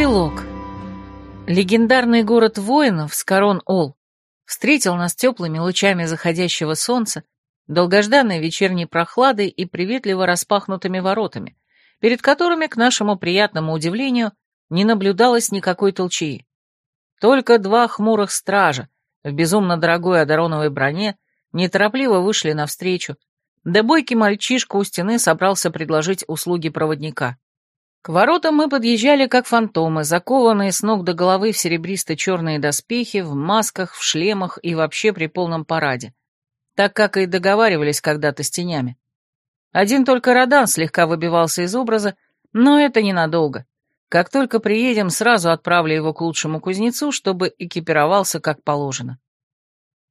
Эпилог. Легендарный город воинов Скорон-Ол встретил нас теплыми лучами заходящего солнца, долгожданной вечерней прохладой и приветливо распахнутыми воротами, перед которыми, к нашему приятному удивлению, не наблюдалось никакой толчии. Только два хмурых стража в безумно дорогой одароновой броне неторопливо вышли навстречу, да бойкий мальчишка у стены собрался предложить услуги проводника. К воротам мы подъезжали как фантомы, закованные с ног до головы в серебристо-черные доспехи, в масках, в шлемах и вообще при полном параде, так как и договаривались когда-то с тенями. Один только Родан слегка выбивался из образа, но это ненадолго. Как только приедем, сразу отправлю его к лучшему кузнецу, чтобы экипировался как положено.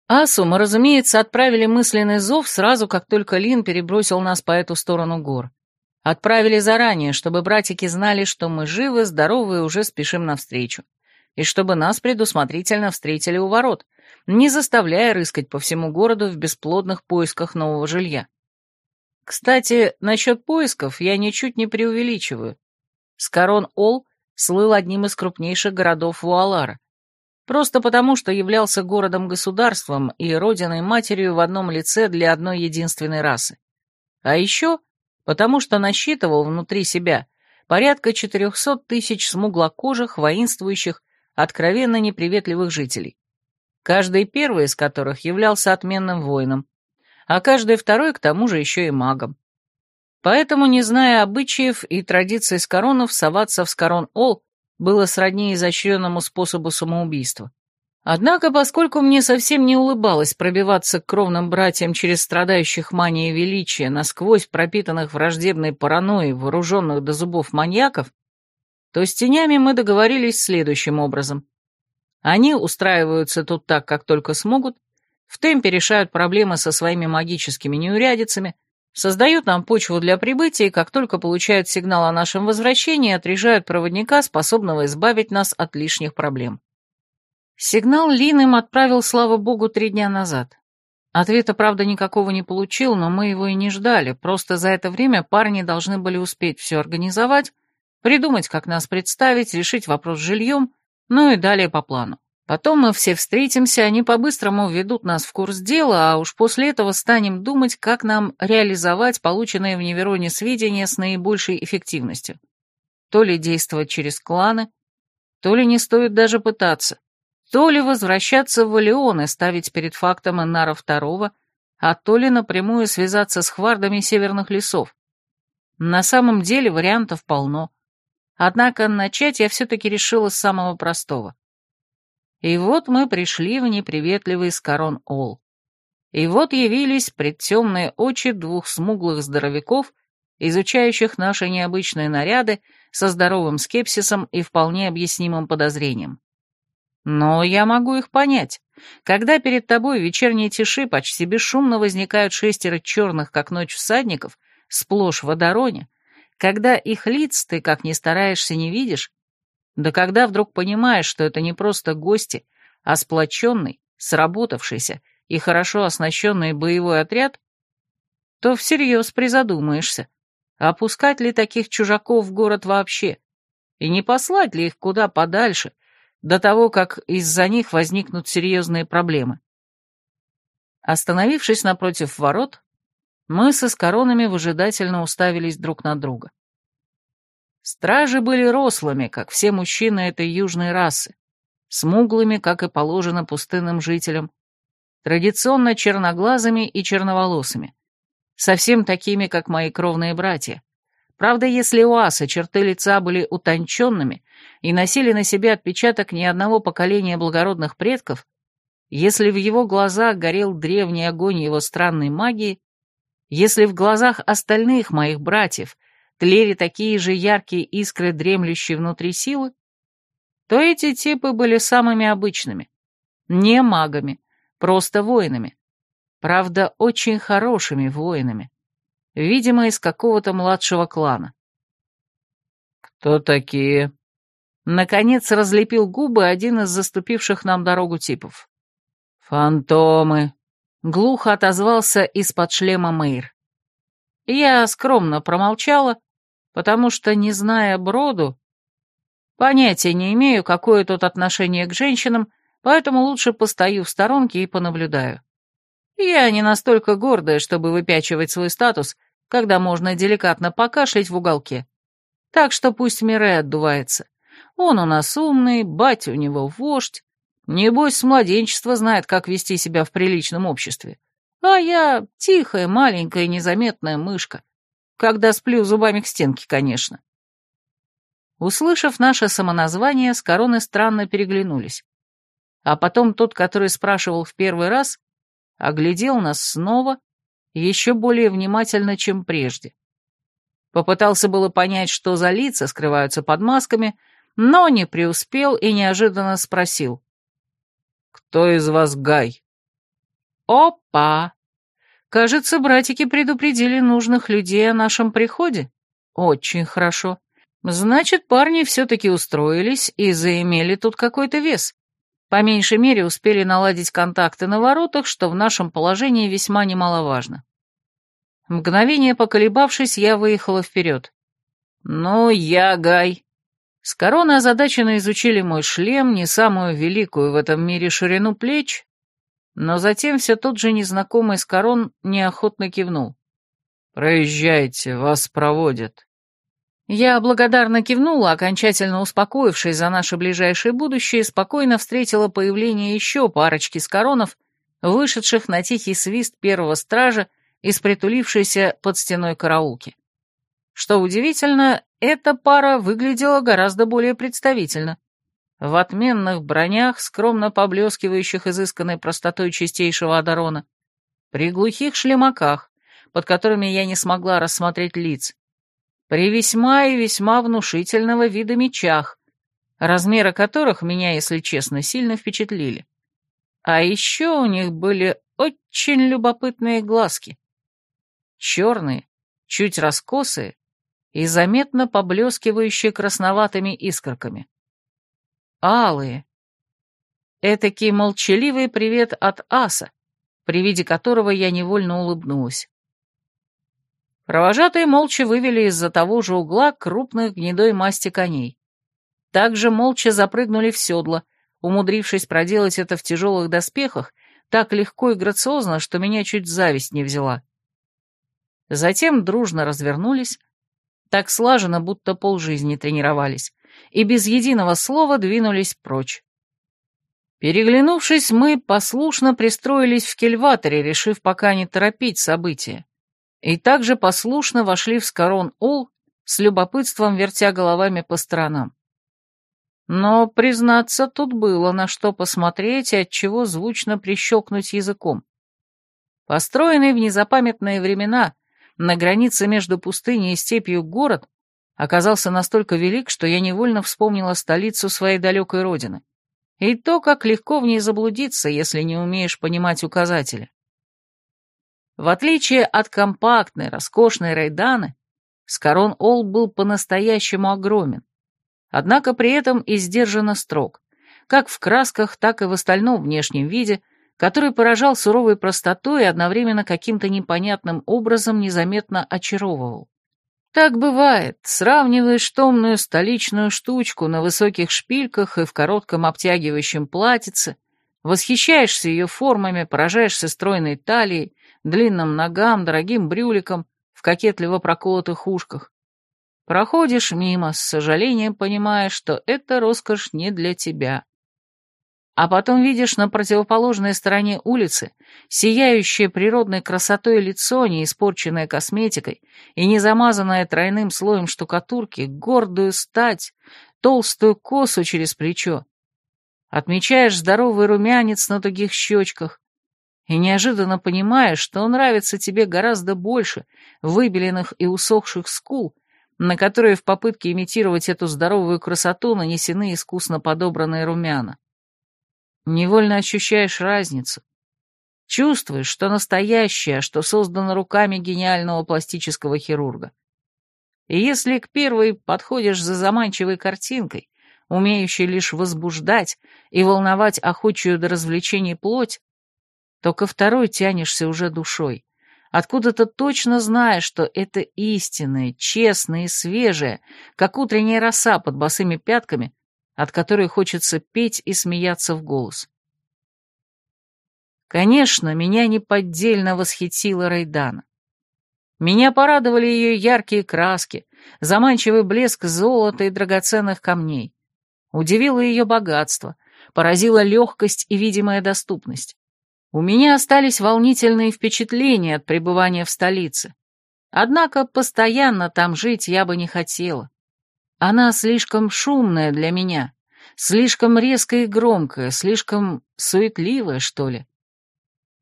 Асу мы, разумеется, отправили мысленный зов сразу, как только Лин перебросил нас по эту сторону гор. Отправили заранее, чтобы братики знали, что мы живы, здоровы и уже спешим навстречу. И чтобы нас предусмотрительно встретили у ворот, не заставляя рыскать по всему городу в бесплодных поисках нового жилья. Кстати, насчет поисков я ничуть не преувеличиваю. Скорон-Ол слыл одним из крупнейших городов Вуалара. Просто потому, что являлся городом-государством и родиной-матерью в одном лице для одной единственной расы. А еще потому что насчитывал внутри себя порядка 400 тысяч смуглокожих, воинствующих, откровенно неприветливых жителей. Каждый первый из которых являлся отменным воином, а каждый второй к тому же еще и магом. Поэтому, не зная обычаев и традиций скоронов, соваться в скорон-ол было сродни изощренному способу самоубийства. Однако, поскольку мне совсем не улыбалось пробиваться к кровным братьям через страдающих манией величия, насквозь пропитанных враждебной паранойей, вооруженных до зубов маньяков, то с тенями мы договорились следующим образом. Они устраиваются тут так, как только смогут, в темпе решают проблемы со своими магическими неурядицами, создают нам почву для прибытия и как только получают сигнал о нашем возвращении, отрежают проводника, способного избавить нас от лишних проблем. Сигнал Лин им отправил, слава богу, три дня назад. Ответа, правда, никакого не получил, но мы его и не ждали, просто за это время парни должны были успеть все организовать, придумать, как нас представить, решить вопрос с жильем, ну и далее по плану. Потом мы все встретимся, они по-быстрому введут нас в курс дела, а уж после этого станем думать, как нам реализовать полученные в Невероне сведения с наибольшей эффективностью. То ли действовать через кланы, то ли не стоит даже пытаться то ли возвращаться в Валион и ставить перед фактом Эннара II, а то ли напрямую связаться с хвардами северных лесов. На самом деле вариантов полно. Однако начать я все-таки решила с самого простого. И вот мы пришли в неприветливый Скорон-Ол. И вот явились предтемные очи двух смуглых здоровяков, изучающих наши необычные наряды со здоровым скепсисом и вполне объяснимым подозрением. Но я могу их понять. Когда перед тобой в вечерней тиши почти бесшумно возникают шестеро черных, как ночь всадников, сплошь в Адороне, когда их лиц ты, как ни стараешься, не видишь, да когда вдруг понимаешь, что это не просто гости, а сплоченный, сработавшийся и хорошо оснащенный боевой отряд, то всерьез призадумаешься, опускать ли таких чужаков в город вообще, и не послать ли их куда подальше, до того, как из-за них возникнут серьезные проблемы. Остановившись напротив ворот, мы со скоронами выжидательно уставились друг на друга. Стражи были рослыми, как все мужчины этой южной расы, смуглыми, как и положено пустынным жителям, традиционно черноглазыми и черноволосыми, совсем такими, как мои кровные братья. Правда, если у аса черты лица были утонченными и носили на себе отпечаток ни одного поколения благородных предков, если в его глазах горел древний огонь его странной магии, если в глазах остальных моих братьев тлели такие же яркие искры, дремлющие внутри силы, то эти типы были самыми обычными, не магами, просто воинами. Правда, очень хорошими воинами. Видимо, из какого-то младшего клана. «Кто такие?» Наконец разлепил губы один из заступивших нам дорогу типов. «Фантомы!» — глухо отозвался из-под шлема Мэйр. Я скромно промолчала, потому что, не зная броду, Понятия не имею, какое тут отношение к женщинам, поэтому лучше постою в сторонке и понаблюдаю. Я не настолько гордая, чтобы выпячивать свой статус, когда можно деликатно покашлять в уголке. Так что пусть Мире отдувается. Он у нас умный, батя у него вождь. Небось, с младенчества знает, как вести себя в приличном обществе. А я тихая, маленькая, незаметная мышка. Когда сплю зубами к стенке, конечно. Услышав наше самоназвание, с короны странно переглянулись. А потом тот, который спрашивал в первый раз, оглядел нас снова, еще более внимательно, чем прежде. Попытался было понять, что за лица скрываются под масками, но не преуспел и неожиданно спросил. «Кто из вас Гай?» «Опа! Кажется, братики предупредили нужных людей о нашем приходе. Очень хорошо. Значит, парни все-таки устроились и заимели тут какой-то вес. По меньшей мере успели наладить контакты на воротах, что в нашем положении весьма немаловажно. Мгновение поколебавшись, я выехала вперед. «Ну, я Гай». С короны озадаченно изучили мой шлем, не самую великую в этом мире ширину плеч, но затем все тот же незнакомый с корон неохотно кивнул. «Проезжайте, вас проводят». Я благодарно кивнула, окончательно успокоившись за наше ближайшее будущее, спокойно встретила появление еще парочки скоронов, вышедших на тихий свист первого стража из притулившейся под стеной караулки. Что удивительно, эта пара выглядела гораздо более представительно. В отменных бронях, скромно поблескивающих изысканной простотой чистейшего Адарона, при глухих шлемаках, под которыми я не смогла рассмотреть лиц, при весьма и весьма внушительного вида мечах, размеры которых меня, если честно, сильно впечатлили. А еще у них были очень любопытные глазки. Черные, чуть раскосые и заметно поблескивающие красноватыми искорками. Алые. Этакий молчаливый привет от аса, при виде которого я невольно улыбнулась. Провожатые молча вывели из-за того же угла крупных гнедой масти коней. Также молча запрыгнули в седло, умудрившись проделать это в тяжелых доспехах так легко и грациозно, что меня чуть зависть не взяла. Затем дружно развернулись, так слаженно, будто полжизни тренировались, и без единого слова двинулись прочь. Переглянувшись, мы послушно пристроились в кельваторе, решив пока не торопить события и также послушно вошли в Скорон-Ол, с любопытством вертя головами по сторонам. Но, признаться, тут было на что посмотреть и от чего звучно прищелкнуть языком. Построенный в незапамятные времена на границе между пустыней и степью город оказался настолько велик, что я невольно вспомнила столицу своей далекой родины. И то, как легко в ней заблудиться, если не умеешь понимать указатели. В отличие от компактной, роскошной Рейданы, Скорон Ол был по-настоящему огромен, однако при этом и сдержанно строг, как в красках, так и в остальном внешнем виде, который поражал суровой простотой и одновременно каким-то непонятным образом незаметно очаровывал. Так бывает, сравниваешь томную столичную штучку на высоких шпильках и в коротком обтягивающем платьице, восхищаешься ее формами, поражаешься стройной талией, длинным ногам, дорогим брюликам, в кокетливо проколотых ушках. Проходишь мимо, с сожалением понимая, что это роскошь не для тебя. А потом видишь на противоположной стороне улицы сияющее природной красотой лицо, не испорченное косметикой и не замазанное тройным слоем штукатурки, гордую стать, толстую косу через плечо. Отмечаешь здоровый румянец на тугих щечках, и неожиданно понимаешь, что нравится тебе гораздо больше выбеленных и усохших скул, на которые в попытке имитировать эту здоровую красоту нанесены искусно подобранные румяна. Невольно ощущаешь разницу. Чувствуешь, что настоящее, а что создано руками гениального пластического хирурга. И если к первой подходишь за заманчивой картинкой, умеющей лишь возбуждать и волновать охочую до развлечений плоть, то ко второй тянешься уже душой, откуда-то точно зная, что это истинное, честное и свежее, как утренняя роса под босыми пятками, от которой хочется петь и смеяться в голос. Конечно, меня неподдельно восхитила Рейдана. Меня порадовали ее яркие краски, заманчивый блеск золота и драгоценных камней. Удивило ее богатство, поразила легкость и видимая доступность. У меня остались волнительные впечатления от пребывания в столице. Однако постоянно там жить я бы не хотела. Она слишком шумная для меня, слишком резкая и громкая, слишком суетливая, что ли.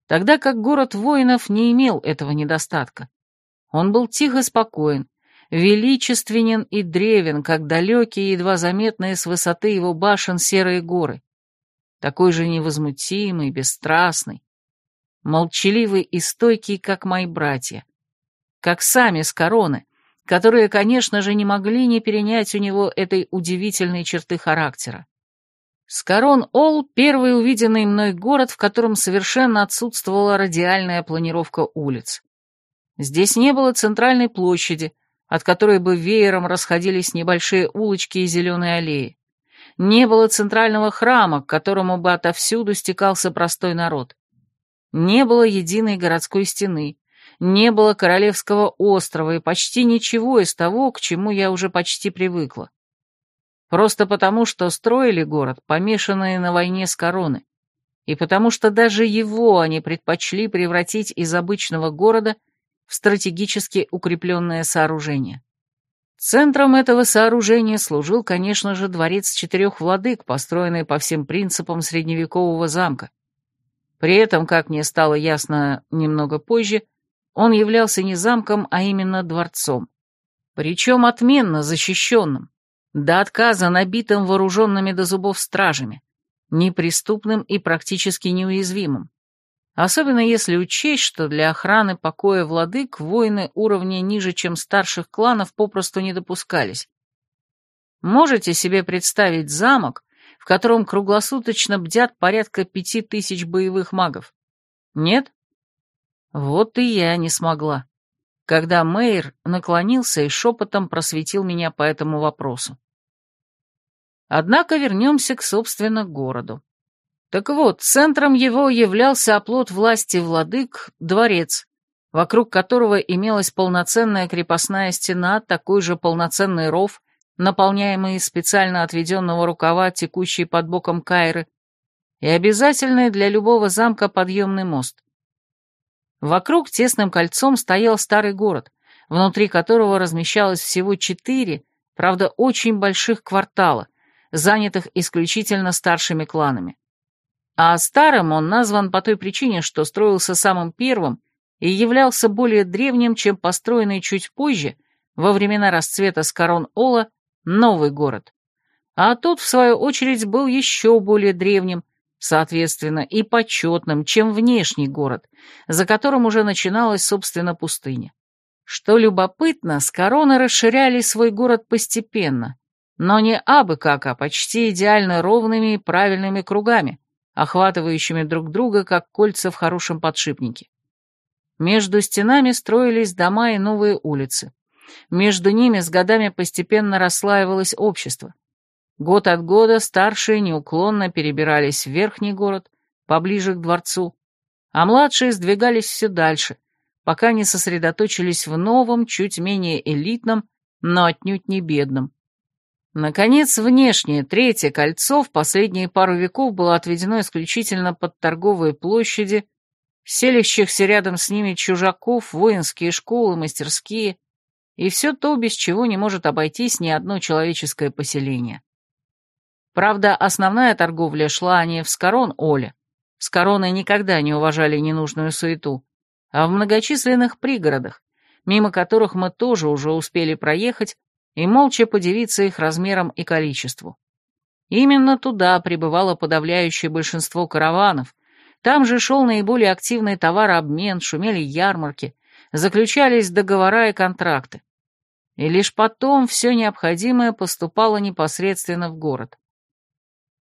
Тогда как город воинов не имел этого недостатка. Он был тихо спокоен, величественен и древен, как далекие, едва заметные с высоты его башен серые горы такой же невозмутимый, бесстрастный, молчаливый и стойкий, как мои братья, как сами с короны, которые, конечно же, не могли не перенять у него этой удивительной черты характера. Скорон-Олл — первый увиденный мной город, в котором совершенно отсутствовала радиальная планировка улиц. Здесь не было центральной площади, от которой бы веером расходились небольшие улочки и зеленые аллеи не было центрального храма, к которому бы отовсюду стекался простой народ. Не было единой городской стены, не было Королевского острова и почти ничего из того, к чему я уже почти привыкла. Просто потому, что строили город, помешанные на войне с короны, и потому что даже его они предпочли превратить из обычного города в стратегически укрепленное сооружение. Центром этого сооружения служил, конечно же, дворец четырех владык, построенный по всем принципам средневекового замка. При этом, как мне стало ясно немного позже, он являлся не замком, а именно дворцом. Причем отменно защищенным, до отказа набитым вооруженными до зубов стражами, неприступным и практически неуязвимым. Особенно если учесть, что для охраны покоя владык воины уровня ниже, чем старших кланов, попросту не допускались. Можете себе представить замок, в котором круглосуточно бдят порядка пяти тысяч боевых магов? Нет? Вот и я не смогла, когда Мэйр наклонился и шепотом просветил меня по этому вопросу. Однако вернемся к, собственно, городу. Так вот, центром его являлся оплот власти владык — дворец, вокруг которого имелась полноценная крепостная стена, такой же полноценный ров, наполняемый из специально отведенного рукава, текущий под боком Кайры, и обязательный для любого замка подъемный мост. Вокруг тесным кольцом стоял старый город, внутри которого размещалось всего четыре, правда, очень больших квартала, занятых исключительно старшими кланами. А старым он назван по той причине, что строился самым первым и являлся более древним, чем построенный чуть позже, во времена расцвета Скорон-Ола, новый город. А тот, в свою очередь, был еще более древним, соответственно, и почетным, чем внешний город, за которым уже начиналась, собственно, пустыня. Что любопытно, Скороны расширяли свой город постепенно, но не абы как, а почти идеально ровными и правильными кругами, охватывающими друг друга, как кольца в хорошем подшипнике. Между стенами строились дома и новые улицы. Между ними с годами постепенно расслаивалось общество. Год от года старшие неуклонно перебирались в верхний город, поближе к дворцу, а младшие сдвигались все дальше, пока не сосредоточились в новом, чуть менее элитном, но отнюдь не бедном, Наконец, внешнее, третье кольцо в последние пару веков было отведено исключительно под торговые площади, селящихся рядом с ними чужаков, воинские школы, мастерские, и все то, без чего не может обойтись ни одно человеческое поселение. Правда, основная торговля шла не в Скорон-Оле. Скороны никогда не уважали ненужную суету, а в многочисленных пригородах, мимо которых мы тоже уже успели проехать, и молча подивиться их размерам и количеству. Именно туда прибывало подавляющее большинство караванов, там же шел наиболее активный товарообмен, шумели ярмарки, заключались договора и контракты. И лишь потом все необходимое поступало непосредственно в город.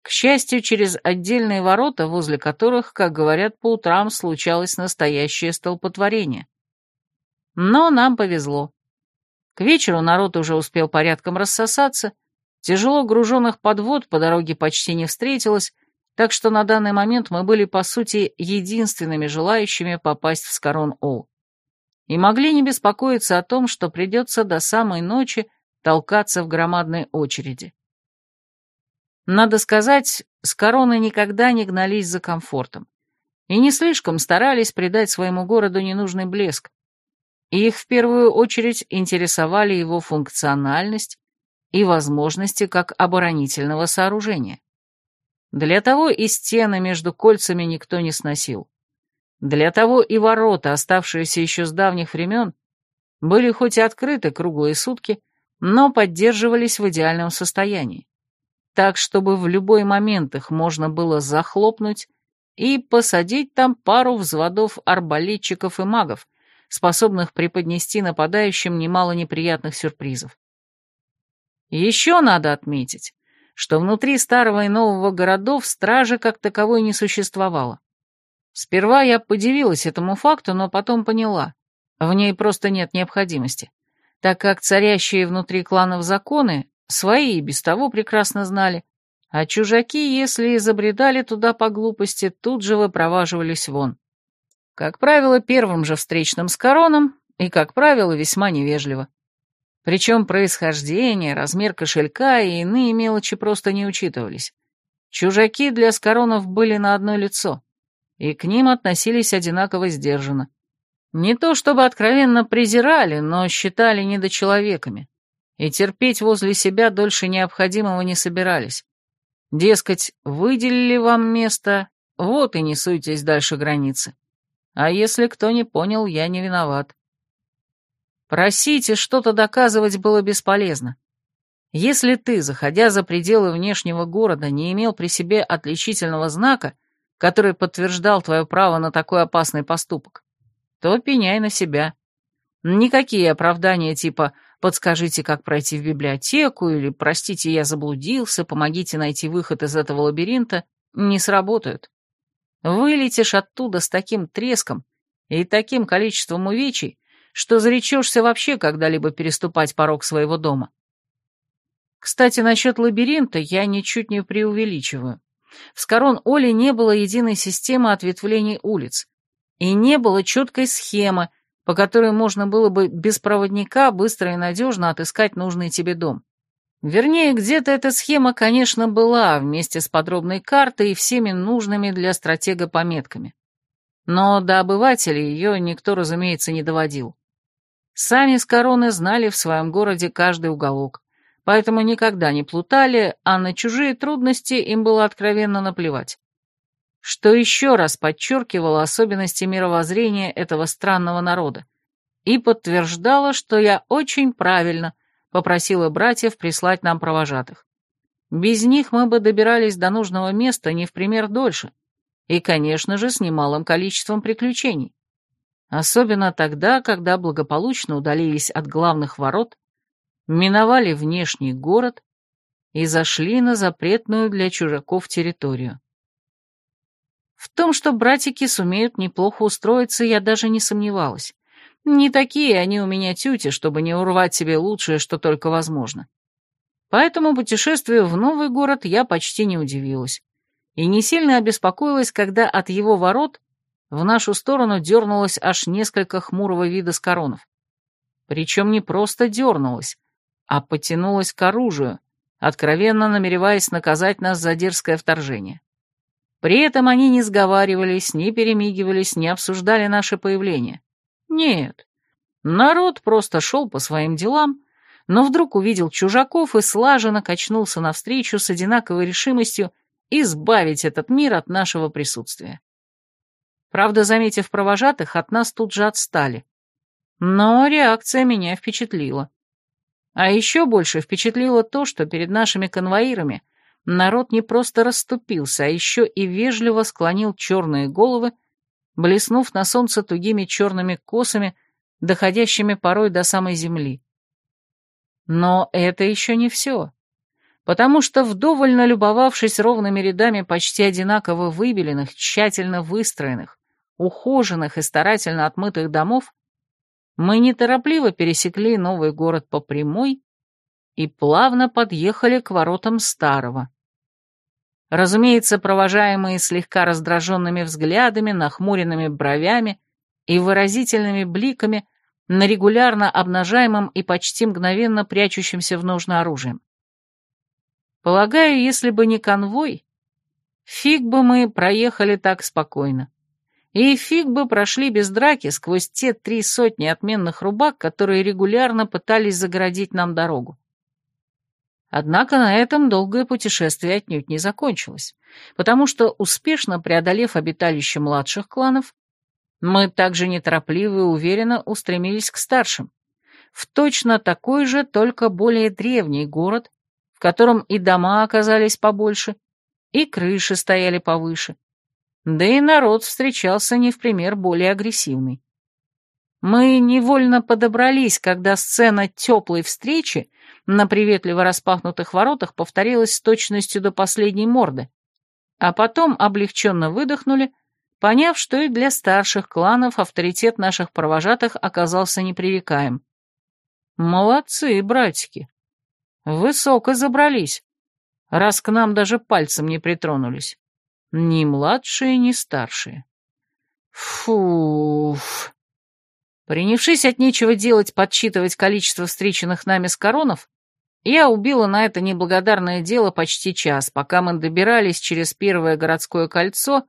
К счастью, через отдельные ворота, возле которых, как говорят, по утрам случалось настоящее столпотворение. Но нам повезло. К вечеру народ уже успел порядком рассосаться, тяжело груженных подвод по дороге почти не встретилось, так что на данный момент мы были, по сути, единственными желающими попасть в Скорон-Ол. И могли не беспокоиться о том, что придется до самой ночи толкаться в громадной очереди. Надо сказать, с короны никогда не гнались за комфортом и не слишком старались придать своему городу ненужный блеск. Их в первую очередь интересовали его функциональность и возможности как оборонительного сооружения. Для того и стены между кольцами никто не сносил. Для того и ворота, оставшиеся еще с давних времен, были хоть и открыты круглые сутки, но поддерживались в идеальном состоянии так, чтобы в любой момент их можно было захлопнуть и посадить там пару взводов арбалетчиков и магов, способных преподнести нападающим немало неприятных сюрпризов. Еще надо отметить, что внутри старого и нового городов стражи как таковой не существовало. Сперва я подивилась этому факту, но потом поняла, в ней просто нет необходимости, так как царящие внутри кланов законы Свои и без того прекрасно знали, а чужаки, если и забредали туда по глупости, тут же выпроваживались вон. Как правило, первым же встречным с короном и, как правило, весьма невежливо. Причем происхождение, размер кошелька и иные мелочи просто не учитывались. Чужаки для скоронов были на одно лицо, и к ним относились одинаково сдержанно. Не то чтобы откровенно презирали, но считали недочеловеками и терпеть возле себя дольше необходимого не собирались. Дескать, выделили вам место, вот и не суйтесь дальше границы. А если кто не понял, я не виноват. Просить и что-то доказывать было бесполезно. Если ты, заходя за пределы внешнего города, не имел при себе отличительного знака, который подтверждал твое право на такой опасный поступок, то пеняй на себя. Никакие оправдания типа подскажите, как пройти в библиотеку, или простите, я заблудился, помогите найти выход из этого лабиринта, не сработают. Вылетишь оттуда с таким треском и таким количеством увечий, что заречешься вообще когда-либо переступать порог своего дома. Кстати, насчет лабиринта я ничуть не преувеличиваю. В Скорон-Оле не было единой системы ответвлений улиц, и не было четкой схемы, по которой можно было бы без проводника быстро и надежно отыскать нужный тебе дом. Вернее, где-то эта схема, конечно, была, вместе с подробной картой и всеми нужными для стратега пометками. Но до обывателей ее никто, разумеется, не доводил. Сами с короны знали в своем городе каждый уголок, поэтому никогда не плутали, а на чужие трудности им было откровенно наплевать что еще раз подчеркивало особенности мировоззрения этого странного народа и подтверждало, что я очень правильно попросила братьев прислать нам провожатых. Без них мы бы добирались до нужного места не в пример дольше, и, конечно же, с немалым количеством приключений. Особенно тогда, когда благополучно удалились от главных ворот, миновали внешний город и зашли на запретную для чужаков территорию. В том, что братики сумеют неплохо устроиться, я даже не сомневалась. Не такие они у меня тюти, чтобы не урвать себе лучшее, что только возможно. Поэтому путешествию в новый город я почти не удивилась. И не сильно обеспокоилась, когда от его ворот в нашу сторону дернулось аж несколько хмурого вида скоронов. Причем не просто дернулось, а потянулось к оружию, откровенно намереваясь наказать нас за дерзкое вторжение. При этом они не сговаривались, не перемигивались, не обсуждали наше появление. Нет, народ просто шел по своим делам, но вдруг увидел чужаков и слаженно качнулся навстречу с одинаковой решимостью избавить этот мир от нашего присутствия. Правда, заметив провожатых, от нас тут же отстали. Но реакция меня впечатлила. А еще больше впечатлило то, что перед нашими конвоирами — народ не просто расступился, а еще и вежливо склонил черные головы, блеснув на солнце тугими черными косами, доходящими порой до самой земли. Но это еще не все, потому что, вдоволь налюбовавшись ровными рядами почти одинаково выбеленных, тщательно выстроенных, ухоженных и старательно отмытых домов, мы неторопливо пересекли новый город по прямой и плавно подъехали к воротам старого. Разумеется, провожаемые слегка раздраженными взглядами, нахмуренными бровями и выразительными бликами на регулярно обнажаемом и почти мгновенно прячущемся в ножны оружием. Полагаю, если бы не конвой, фиг бы мы проехали так спокойно. И фиг бы прошли без драки сквозь те три сотни отменных рубак, которые регулярно пытались загородить нам дорогу. Однако на этом долгое путешествие отнюдь не закончилось, потому что, успешно преодолев обиталище младших кланов, мы также неторопливо и уверенно устремились к старшим, в точно такой же, только более древний город, в котором и дома оказались побольше, и крыши стояли повыше, да и народ встречался не в пример более агрессивный. Мы невольно подобрались, когда сцена теплой встречи на приветливо распахнутых воротах повторилась с точностью до последней морды, а потом облегченно выдохнули, поняв, что и для старших кланов авторитет наших провожатых оказался непререкаем. Молодцы, братики. Высоко забрались, раз к нам даже пальцем не притронулись. Ни младшие, ни старшие. Фуф. Принявшись от нечего делать подсчитывать количество встреченных нами скоронов, я убила на это неблагодарное дело почти час, пока мы добирались через первое городское кольцо,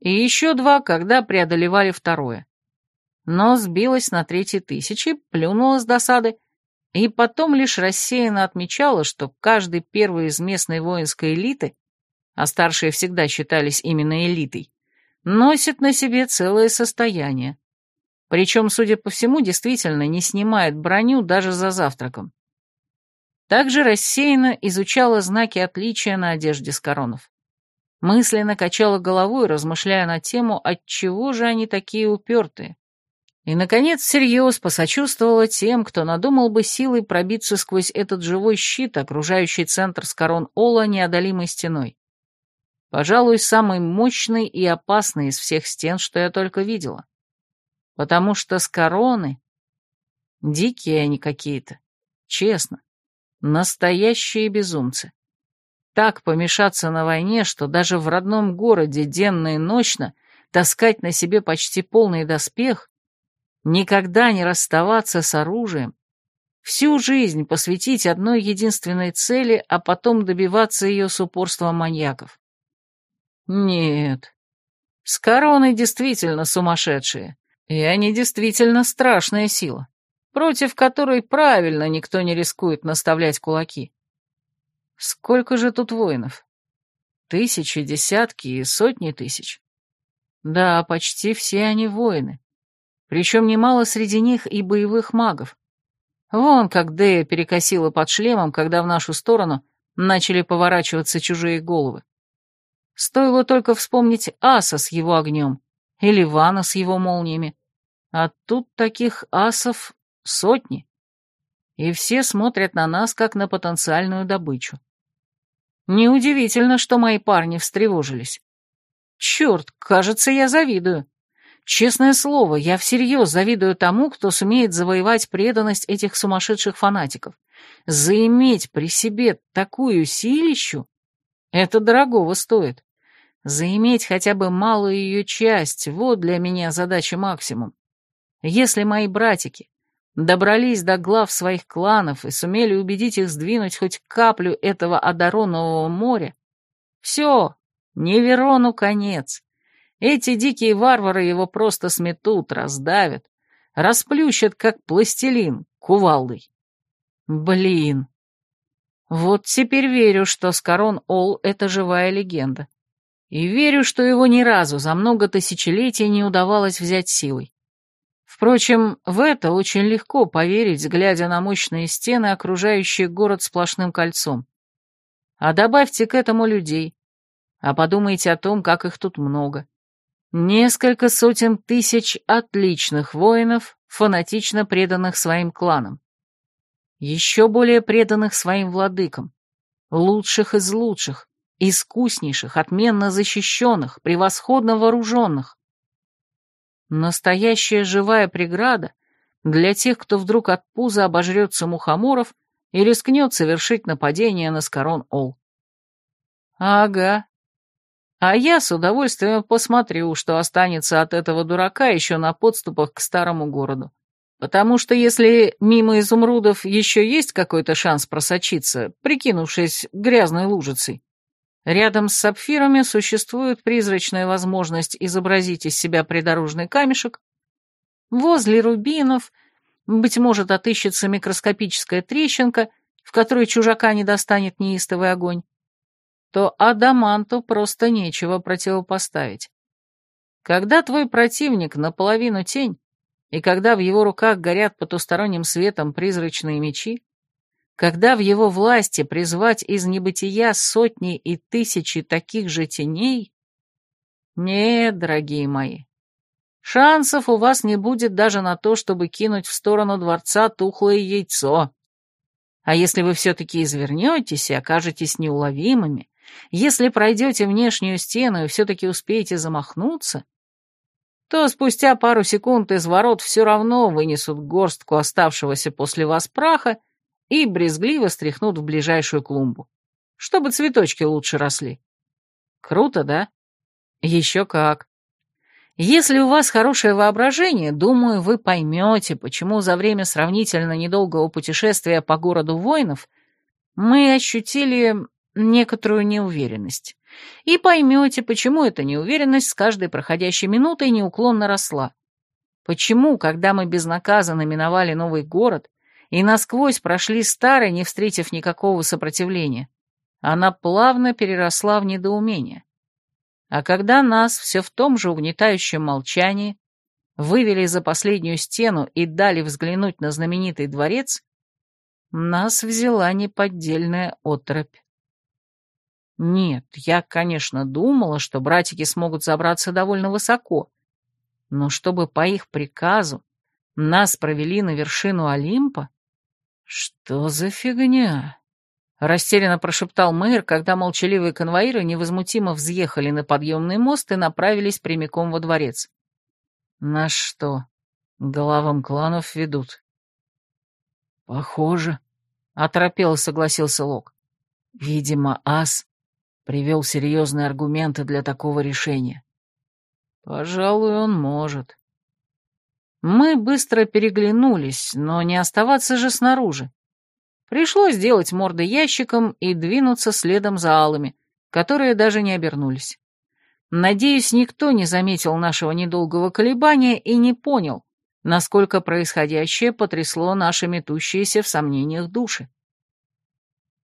и еще два, когда преодолевали второе. Но сбилась на третьей тысячи, плюнула с досады, и потом лишь рассеянно отмечала, что каждый первый из местной воинской элиты, а старшие всегда считались именно элитой, носит на себе целое состояние. Причем, судя по всему, действительно не снимает броню даже за завтраком. Также рассеянно изучала знаки отличия на одежде с коронов. Мысленно качала головой, размышляя на тему, отчего же они такие упертые. И, наконец, всерьез посочувствовала тем, кто надумал бы силой пробиться сквозь этот живой щит, окружающий центр с корон Ола неодолимой стеной. Пожалуй, самый мощный и опасный из всех стен, что я только видела потому что с короны... Дикие они какие-то, честно. Настоящие безумцы. Так помешаться на войне, что даже в родном городе денно и ночно таскать на себе почти полный доспех, никогда не расставаться с оружием, всю жизнь посвятить одной единственной цели, а потом добиваться ее с упорством маньяков. Нет, с короной действительно сумасшедшие. И они действительно страшная сила, против которой правильно никто не рискует наставлять кулаки. Сколько же тут воинов? Тысячи, десятки и сотни тысяч. Да, почти все они воины. Причем немало среди них и боевых магов. Вон как Дея перекосила под шлемом, когда в нашу сторону начали поворачиваться чужие головы. Стоило только вспомнить Аса с его огнем, или Вана с его молниями, а тут таких асов сотни. И все смотрят на нас, как на потенциальную добычу. Неудивительно, что мои парни встревожились. Черт, кажется, я завидую. Честное слово, я всерьез завидую тому, кто сумеет завоевать преданность этих сумасшедших фанатиков. Заиметь при себе такую силищу — это дорогого стоит. Заиметь хотя бы малую ее часть — вот для меня задача максимум. Если мои братики добрались до глав своих кланов и сумели убедить их сдвинуть хоть каплю этого одаронового моря, все, Неверону конец. Эти дикие варвары его просто сметут, раздавят, расплющат, как пластилин, кувалдой. Блин. Вот теперь верю, что Скорон Ол — это живая легенда. И верю, что его ни разу за много тысячелетий не удавалось взять силой. Впрочем, в это очень легко поверить, глядя на мощные стены, окружающие город сплошным кольцом. А добавьте к этому людей, а подумайте о том, как их тут много. Несколько сотен тысяч отличных воинов, фанатично преданных своим кланам. Еще более преданных своим владыкам. Лучших из лучших, искуснейших, отменно защищенных, превосходно вооруженных. Настоящая живая преграда, для тех, кто вдруг от пуза обожрется мухоморов и рискнет совершить нападение на Скорон-Ол. Ага. А я с удовольствием посмотрю, что останется от этого дурака еще на подступах к старому городу. Потому что если мимо изумрудов еще есть какой-то шанс просочиться, прикинувшись грязной лужицей, рядом с сапфирами существует призрачная возможность изобразить из себя придорожный камешек, возле рубинов, быть может, отыщется микроскопическая трещинка, в которой чужака не достанет неистовый огонь, то адаманту просто нечего противопоставить. Когда твой противник наполовину тень, и когда в его руках горят потусторонним светом призрачные мечи, когда в его власти призвать из небытия сотни и тысячи таких же теней... Нет, дорогие мои, шансов у вас не будет даже на то, чтобы кинуть в сторону дворца тухлое яйцо. А если вы все-таки извернетесь и окажетесь неуловимыми, если пройдете внешнюю стену и все-таки успеете замахнуться, то спустя пару секунд из ворот все равно вынесут горстку оставшегося после вас праха и брезгливо стряхнут в ближайшую клумбу, чтобы цветочки лучше росли. Круто, да? Еще как. Если у вас хорошее воображение, думаю, вы поймете, почему за время сравнительно недолгого путешествия по городу воинов мы ощутили некоторую неуверенность. И поймете, почему эта неуверенность с каждой проходящей минутой неуклонно росла. Почему, когда мы безнаказанно миновали новый город и насквозь прошли старый, не встретив никакого сопротивления, она плавно переросла в недоумение. А когда нас все в том же угнетающем молчании вывели за последнюю стену и дали взглянуть на знаменитый дворец, нас взяла неподдельная отрыбь. Нет, я, конечно, думала, что братики смогут забраться довольно высоко, но чтобы по их приказу нас провели на вершину Олимпа? Что за фигня? Растерянно прошептал мэр, когда молчаливые конвоиры невозмутимо взъехали на подъемный мост и направились прямиком во дворец. На что? Головам кланов ведут. Похоже, оторопело согласился Лок. Видимо, ас привел серьезные аргументы для такого решения. Пожалуй, он может. Мы быстро переглянулись, но не оставаться же снаружи. Пришлось сделать морды ящиком и двинуться следом за алами, которые даже не обернулись. Надеюсь, никто не заметил нашего недолгого колебания и не понял, насколько происходящее потрясло наши метущиеся в сомнениях души.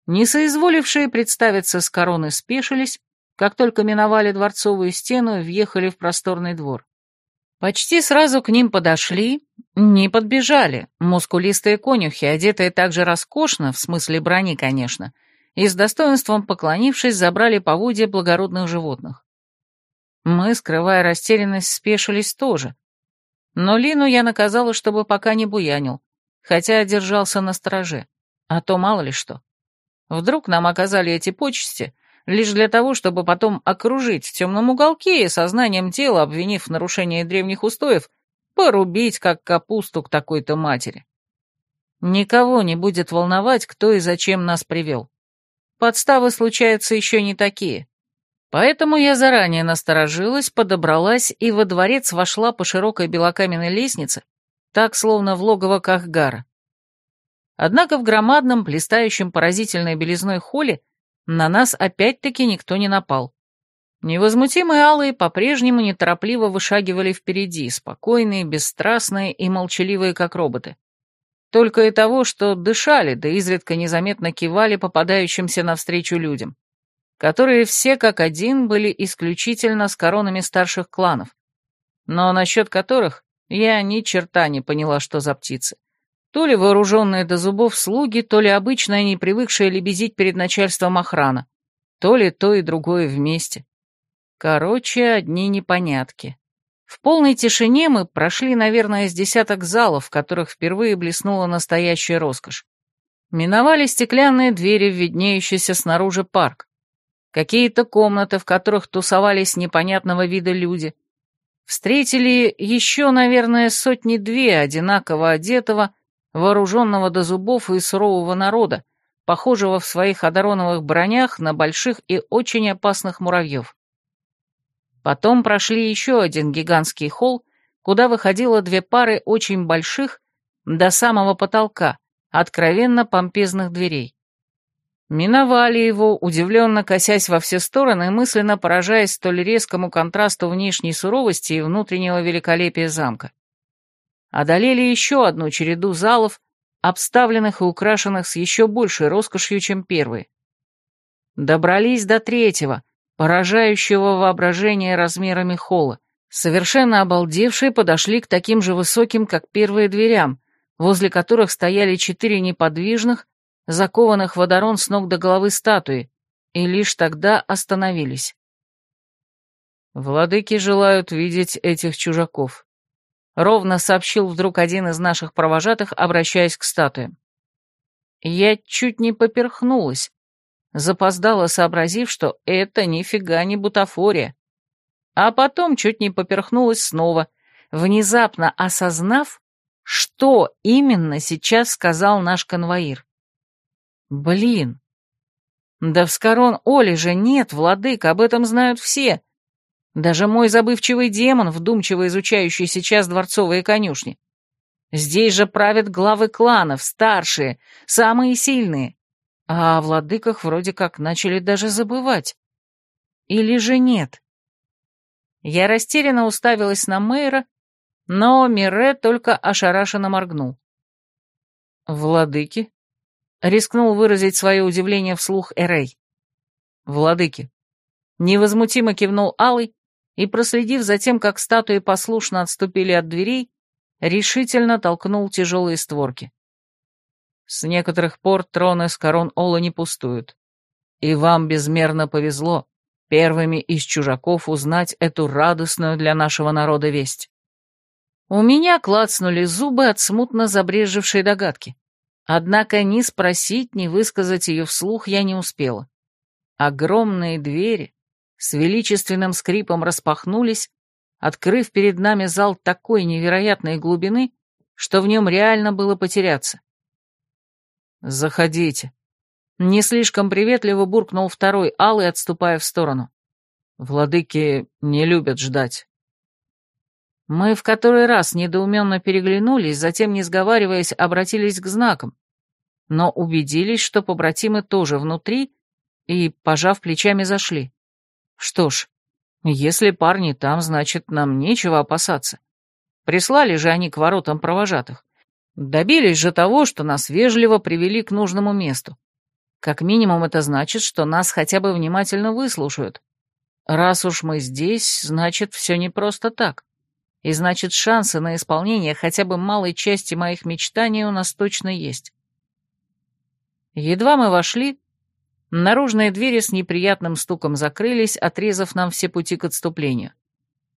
Не соизволившие представиться с короны спешились, как только миновали дворцовую стену и въехали в просторный двор. Почти сразу к ним подошли, не подбежали, мускулистые конюхи, одетые так же роскошно, в смысле брони, конечно, и с достоинством поклонившись, забрали поводья благородных животных. Мы, скрывая растерянность, спешились тоже. Но Лину я наказала, чтобы пока не буянил, хотя держался на стороже, а то мало ли что. Вдруг нам оказали эти почести лишь для того, чтобы потом окружить в темном уголке и сознанием тела, обвинив в нарушении древних устоев, порубить как капусту к такой-то матери. Никого не будет волновать, кто и зачем нас привел. Подставы случаются еще не такие. Поэтому я заранее насторожилась, подобралась и во дворец вошла по широкой белокаменной лестнице, так словно в логово Кахгара. Однако в громадном, блистающем поразительной белизной холле на нас опять-таки никто не напал. Невозмутимые алые по-прежнему неторопливо вышагивали впереди, спокойные, бесстрастные и молчаливые, как роботы. Только и того, что дышали, да изредка незаметно кивали попадающимся навстречу людям, которые все как один были исключительно с коронами старших кланов, но насчет которых я ни черта не поняла, что за птицы. То ли вооруженные до зубов слуги, то ли обычная, не привыкшая лебезить перед начальством охрана, то ли то и другое вместе. Короче, одни непонятки. В полной тишине мы прошли, наверное, с десяток залов, в которых впервые блеснула настоящая роскошь. Миновали стеклянные двери в виднеющийся снаружи парк. Какие-то комнаты, в которых тусовались непонятного вида люди. Встретили еще, наверное, сотни-две одинаково одетого, вооруженного до зубов и сурового народа, похожего в своих одароновых бронях на больших и очень опасных муравьев. Потом прошли еще один гигантский холл, куда выходило две пары очень больших, до самого потолка, откровенно помпезных дверей. Миновали его, удивленно косясь во все стороны, мысленно поражаясь столь резкому контрасту внешней суровости и внутреннего великолепия замка. Одолели еще одну череду залов, обставленных и украшенных с еще большей роскошью, чем первые. Добрались до третьего, поражающего воображение размерами холла. Совершенно обалдевшие подошли к таким же высоким, как первые дверям, возле которых стояли четыре неподвижных, закованных водорон с ног до головы статуи, и лишь тогда остановились. «Владыки желают видеть этих чужаков», — ровно сообщил вдруг один из наших провожатых, обращаясь к статуям. Я чуть не поперхнулась, запоздала, сообразив, что это нифига не бутафория. А потом чуть не поперхнулась снова, внезапно осознав, что именно сейчас сказал наш конвоир. Блин. Да в Скорон Оли же нет, владык, об этом знают все. Даже мой забывчивый демон, вдумчиво изучающий сейчас дворцовые конюшни. Здесь же правят главы кланов, старшие, самые сильные. А о владыках вроде как начали даже забывать. Или же нет? Я растерянно уставилась на мэра, но Мире только ошарашенно моргнул. «Владыки?» Рискнул выразить свое удивление вслух Эрей. «Владыки». Невозмутимо кивнул Алый и, проследив за тем, как статуи послушно отступили от дверей, решительно толкнул тяжелые створки. С некоторых пор троны с корон Ола не пустуют. И вам безмерно повезло первыми из чужаков узнать эту радостную для нашего народа весть. У меня клацнули зубы от смутно забрежевшей догадки. Однако ни спросить, ни высказать ее вслух я не успела. Огромные двери с величественным скрипом распахнулись, открыв перед нами зал такой невероятной глубины, что в нем реально было потеряться. «Заходите», — не слишком приветливо буркнул второй алый, отступая в сторону. «Владыки не любят ждать». Мы в который раз недоуменно переглянулись, затем, не сговариваясь, обратились к знакам, но убедились, что побратимы тоже внутри, и, пожав плечами, зашли. Что ж, если парни там, значит, нам нечего опасаться. Прислали же они к воротам провожатых. Добились же того, что нас вежливо привели к нужному месту. Как минимум это значит, что нас хотя бы внимательно выслушают. Раз уж мы здесь, значит, все не просто так и значит шансы на исполнение хотя бы малой части моих мечтаний у нас точно есть. Едва мы вошли, наружные двери с неприятным стуком закрылись, отрезав нам все пути к отступлению.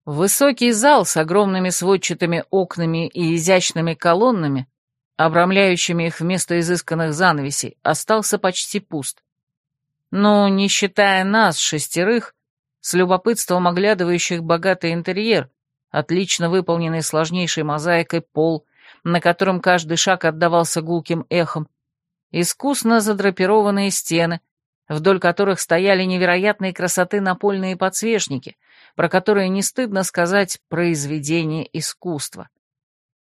Высокий зал с огромными сводчатыми окнами и изящными колоннами, обрамляющими их вместо изысканных занавесей, остался почти пуст. Но, не считая нас, шестерых, с любопытством оглядывающих богатый интерьер, отлично выполненный сложнейшей мозаикой пол, на котором каждый шаг отдавался гулким эхом, искусно задрапированные стены, вдоль которых стояли невероятной красоты напольные подсвечники, про которые не стыдно сказать «произведение искусства»,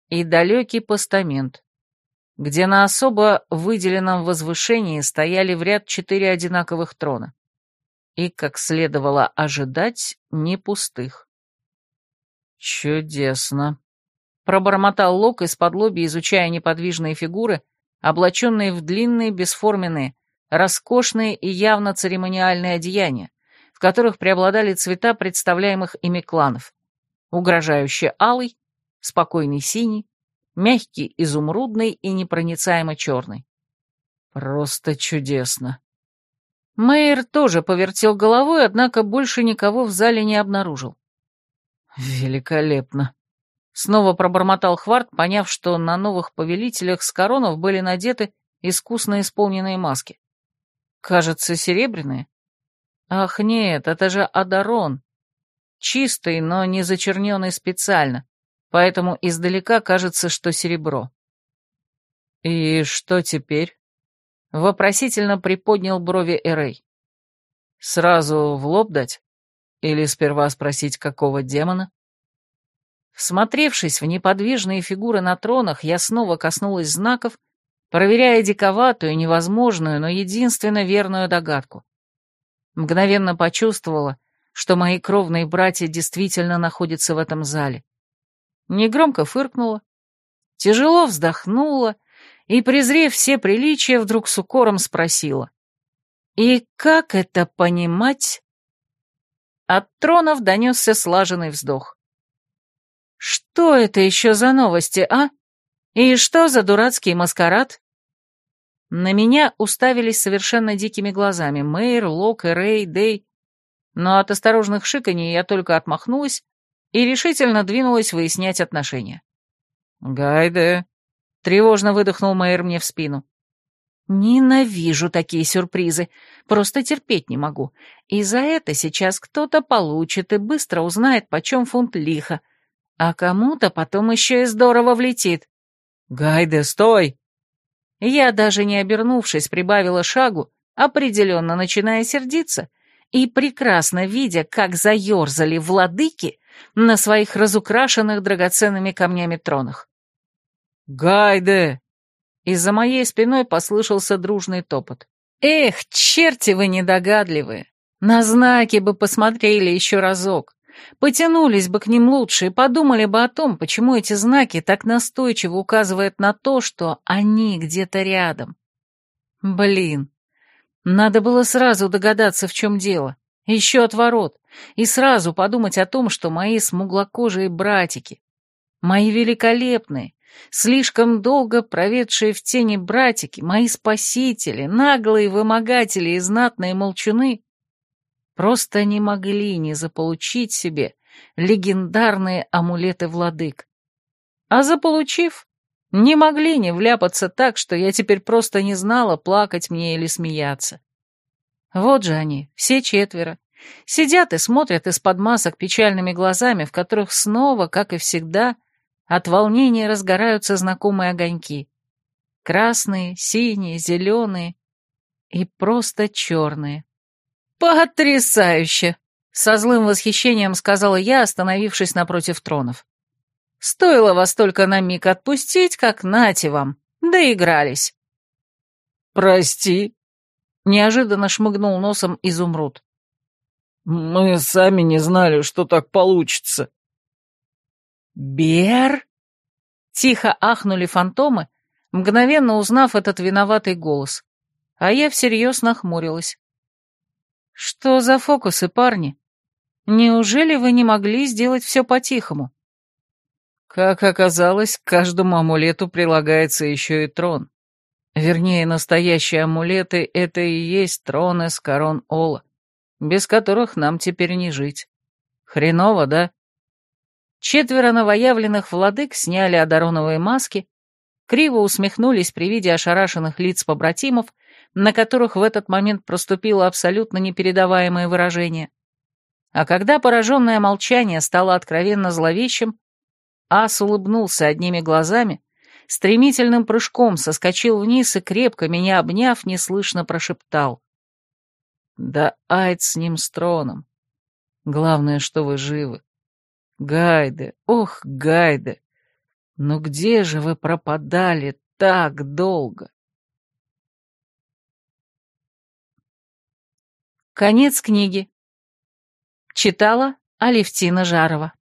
и далекий постамент, где на особо выделенном возвышении стояли в ряд четыре одинаковых трона. И, как следовало ожидать, не пустых. «Чудесно», — пробормотал Лок из-под лоби, изучая неподвижные фигуры, облаченные в длинные, бесформенные, роскошные и явно церемониальные одеяния, в которых преобладали цвета представляемых ими кланов. Угрожающий алый, спокойный синий, мягкий изумрудный и непроницаемо черный. Просто чудесно. Мэйр тоже повертел головой, однако больше никого в зале не обнаружил. «Великолепно!» Снова пробормотал Хварт, поняв, что на новых повелителях с коронов были надеты искусно исполненные маски. «Кажется, серебряные?» «Ах нет, это же Адарон!» чистый, но не зачерненный специально, поэтому издалека кажется, что серебро. «И что теперь?» — вопросительно приподнял брови Эрей. «Сразу в лоб дать? Или сперва спросить, какого демона?» Всмотревшись в неподвижные фигуры на тронах, я снова коснулась знаков, проверяя диковатую, невозможную, но единственно верную догадку. Мгновенно почувствовала, что мои кровные братья действительно находятся в этом зале. Негромко фыркнула, тяжело вздохнула и, презрев все приличия, вдруг с укором спросила. «И как это понимать?» От тронов донесся слаженный вздох. «Что это еще за новости, а? И что за дурацкий маскарад?» На меня уставились совершенно дикими глазами Мэйр, Лок, Рэй, Дэй, но от осторожных шиканий я только отмахнулась и решительно двинулась выяснять отношения. «Гайде», — тревожно выдохнул Мэйр мне в спину. «Ненавижу такие сюрпризы, просто терпеть не могу. И за это сейчас кто-то получит и быстро узнает, почем фунт лиха, а кому-то потом еще и здорово влетит». «Гайде, стой!» Я, даже не обернувшись, прибавила шагу, определенно начиная сердиться, и прекрасно видя, как заерзали владыки на своих разукрашенных драгоценными камнями тронах. «Гайде!» Из-за моей спиной послышался дружный топот. «Эх, черти вы недогадливые! На знаки бы посмотрели еще разок, потянулись бы к ним лучше и подумали бы о том, почему эти знаки так настойчиво указывают на то, что они где-то рядом. Блин, надо было сразу догадаться, в чем дело. Еще отворот. И сразу подумать о том, что мои смуглокожие братики, мои великолепные, слишком долго проведшие в тени братики, мои спасители, наглые вымогатели и знатные молчуны, просто не могли не заполучить себе легендарные амулеты владык. А заполучив, не могли не вляпаться так, что я теперь просто не знала, плакать мне или смеяться. Вот же они, все четверо. Сидят и смотрят из-под масок печальными глазами, в которых снова, как и всегда, от волнения разгораются знакомые огоньки. Красные, синие, зеленые и просто черные. «Потрясающе!» — со злым восхищением сказала я, остановившись напротив тронов. Стоило вас только на миг отпустить, как нате вам, доигрались. Прости, неожиданно шмыгнул носом изумруд. Мы сами не знали, что так получится. Бер? Тихо ахнули фантомы, мгновенно узнав этот виноватый голос. А я всерьез нахмурилась. Что за фокусы, парни? Неужели вы не могли сделать все по-тихому? Как оказалось, к каждому амулету прилагается еще и трон. Вернее, настоящие амулеты — это и есть троны с корон Ола, без которых нам теперь не жить. Хреново, да? Четверо новоявленных владык сняли одароновые маски, криво усмехнулись при виде ошарашенных лиц побратимов, на которых в этот момент проступило абсолютно непередаваемое выражение. А когда пораженное молчание стало откровенно зловещим, Ас улыбнулся одними глазами, стремительным прыжком соскочил вниз и, крепко меня обняв, неслышно прошептал. «Да айд с ним с троном. Главное, что вы живы. Гайде, ох, Гайде, ну где же вы пропадали так долго?» Конец книги. Читала Алевтина Жарова.